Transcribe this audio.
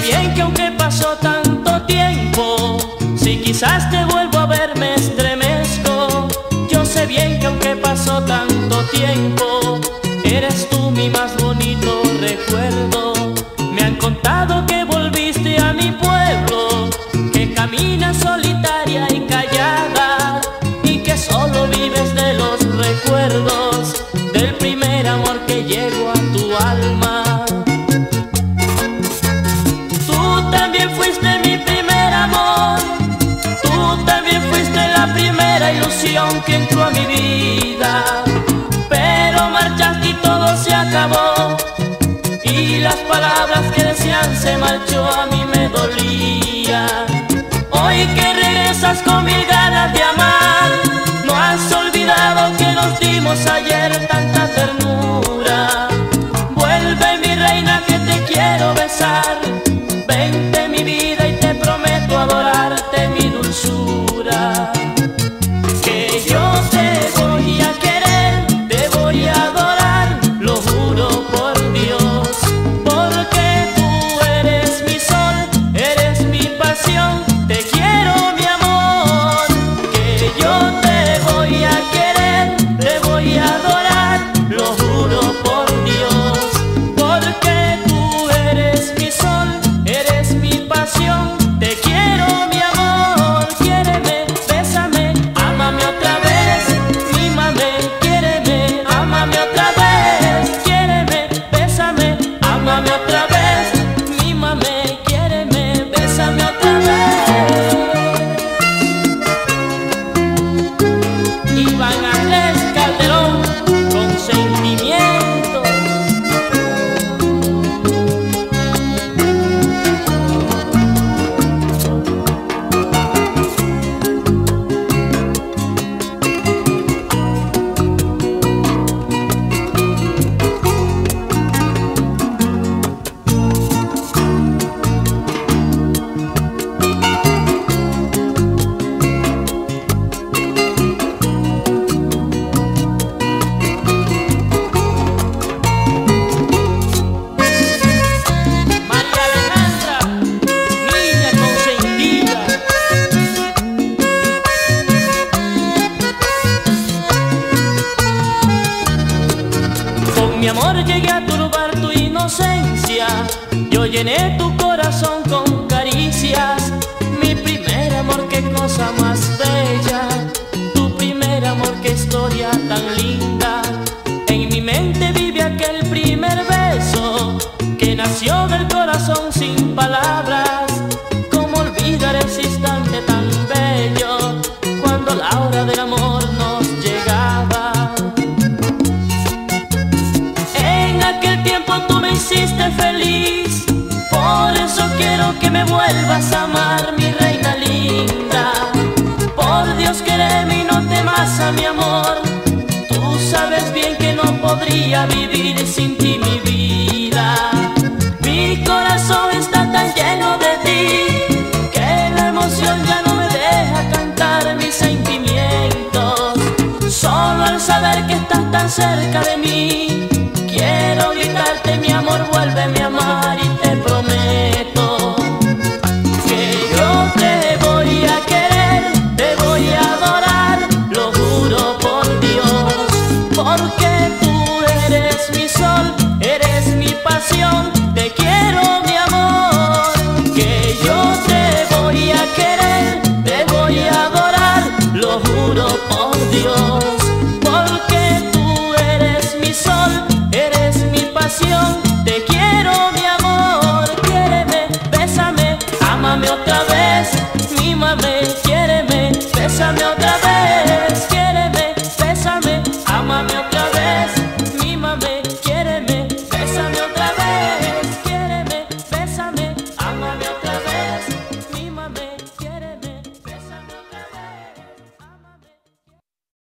bien que aunque pasó tanto tiempo, si quizás te vuelvo a ver me estremezco. Yo sé bien que aunque pasó tanto tiempo, eres tú mi más bonito recuerdo. Me han contado que ilusión que entró a mi vida, pero marchaste y todo se acabó. Y las palabras que decían se marchó a mí me dolía. Hoy que regresas con mil ganas de amar, no has olvidado que nos dimos ayer mi amor llegué a turbar tu inocencia. Yo llené tu corazón con caricias. Mi primer amor, qué cosa más bella. Tu primer amor, qué historia tan linda. En mi mente vive aquel primer beso que nació del corazón sin palabras. ¿Cómo olvidar ese instante tan bello cuando la hora del amor que me vuelvas a amar, mi reina linda. Por Dios quereme y no temas a mi amor, tú sabes bien que no podría vivir sin ti mi vida. Mi corazón está tan lleno de ti, que la emoción ya no me deja cantar mis sentimientos. Solo al saber que estás tan cerca de mí, que yo